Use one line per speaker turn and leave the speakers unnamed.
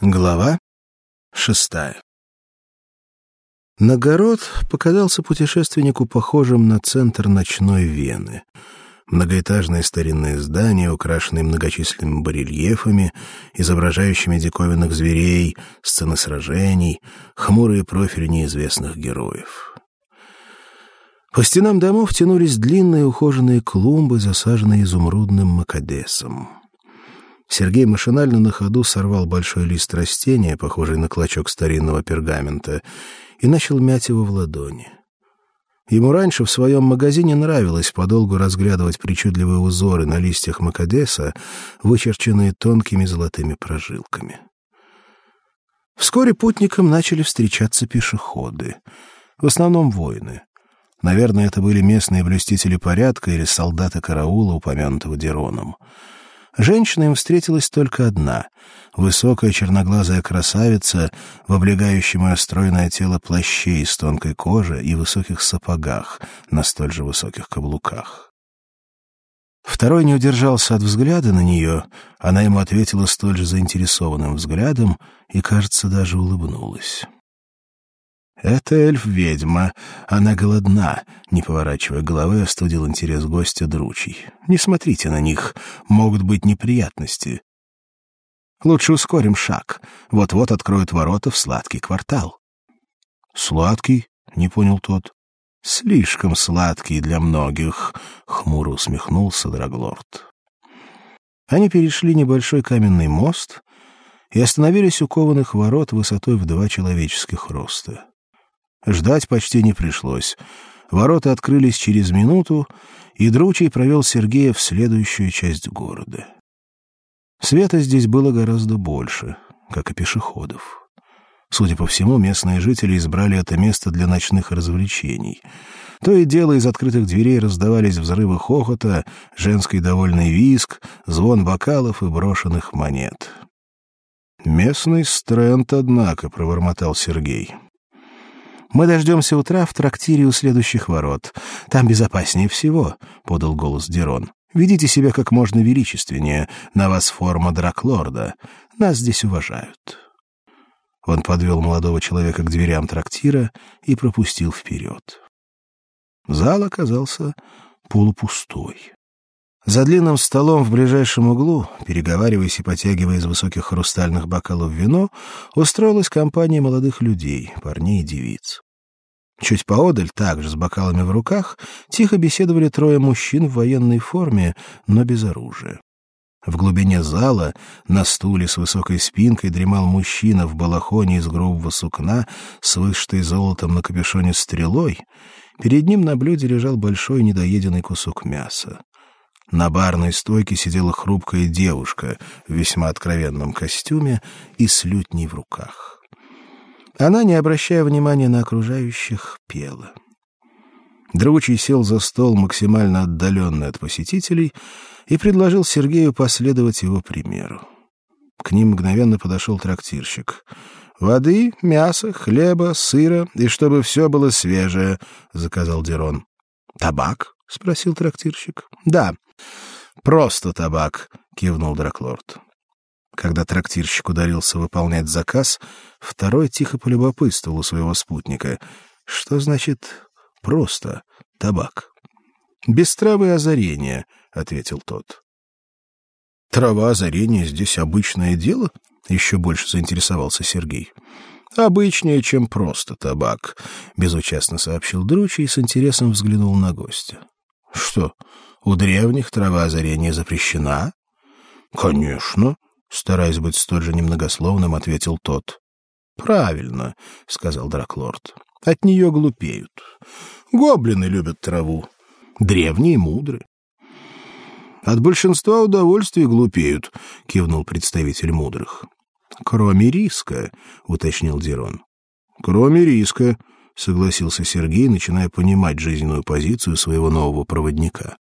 Глава шестая Нагород показался путешественнику похожим на центр ночной Вены. Многоэтажные старинные здания, украшенные многочисленными барельефами, изображающими диковинных зверей, сцены сражений, хмурые профили неизвестных героев. По стенам домов тянулись длинные ухоженные клумбы, засаженные изумрудным макадесом. Сергей машинально на ходу сорвал большой лист растения, похожий на клочок старинного пергамента, и начал мять его в ладони. Ему раньше в своем магазине нравилось подолгу разглядывать причудливые узоры на листьях макадеса, вычерченные тонкими золотыми прожилками. Вскоре путникам начали встречаться пешеходы, в основном воины. Наверное, это были местные блюстители порядка или солдаты караула, упомянутого Дероном. Женщина им встретилась только одна — высокая черноглазая красавица в облегающем ее стройное тело плаще из тонкой кожи и высоких сапогах на столь же высоких каблуках. Второй не удержался от взгляда на нее, она ему ответила столь же заинтересованным взглядом и, кажется, даже улыбнулась. «Это эльф-ведьма. Она голодна», — не поворачивая головы, остудил интерес гостя Дручий. «Не смотрите на них. Могут быть неприятности. Лучше ускорим шаг. Вот-вот откроют ворота в сладкий квартал». «Сладкий?» — не понял тот. «Слишком сладкий для многих», — хмуро усмехнулся Драглорд. Они перешли небольшой каменный мост и остановились у кованых ворот высотой в два человеческих роста. Ждать почти не пришлось. Ворота открылись через минуту, и Дручий провел Сергея в следующую часть города. Света здесь было гораздо больше, как и пешеходов. Судя по всему, местные жители избрали это место для ночных развлечений. То и дело из открытых дверей раздавались взрывы хохота, женский довольный визг, звон бокалов и брошенных монет. «Местный стренд, однако», — пробормотал Сергей. Мы дождемся утра в трактире у следующих ворот. Там безопаснее всего, подал голос Дерон. Ведите себя как можно величественнее. На вас форма драклорда. Нас здесь уважают. Он подвел молодого человека к дверям трактира и пропустил вперед. Зал оказался полупустой. За длинным столом в ближайшем углу, переговариваясь и потягивая из высоких хрустальных бокалов вино, устроилась компания молодых людей, парней и девиц. Чуть поодаль, также с бокалами в руках, тихо беседовали трое мужчин в военной форме, но без оружия. В глубине зала на стуле с высокой спинкой дремал мужчина в балахоне из грубого сукна с вышитой золотом на капюшоне стрелой. Перед ним на блюде лежал большой недоеденный кусок мяса. На барной стойке сидела хрупкая девушка в весьма откровенном костюме и с лютней в руках. Она, не обращая внимания на окружающих, пела. Дручий сел за стол максимально отдаленный от посетителей и предложил Сергею последовать его примеру. К ним мгновенно подошел трактирщик. «Воды, мяса, хлеба, сыра, и чтобы все было свежее», — заказал Дерон. «Табак?» — спросил трактирщик. «Да, Просто табак, кивнул Драклорд. Когда трактирщик ударился выполнять заказ, второй тихо полюбопытствовал у своего спутника: "Что значит просто табак?" "Без травы озарения", ответил тот. "Трава озарения здесь обычное дело?" еще больше заинтересовался Сергей. Обычнее, чем просто табак, безучастно сообщил Дручий и с интересом взглянул на гостя. Что? У древних трава озарения запрещена? Конечно, стараясь быть столь же немногословным, ответил тот. Правильно, сказал Драклорд. От нее глупеют. Гоблины любят траву. Древние мудры. От большинства удовольствий глупеют, кивнул представитель мудрых. Кроме риска, уточнил Дирон. Кроме риска, согласился Сергей, начиная понимать жизненную позицию своего нового проводника.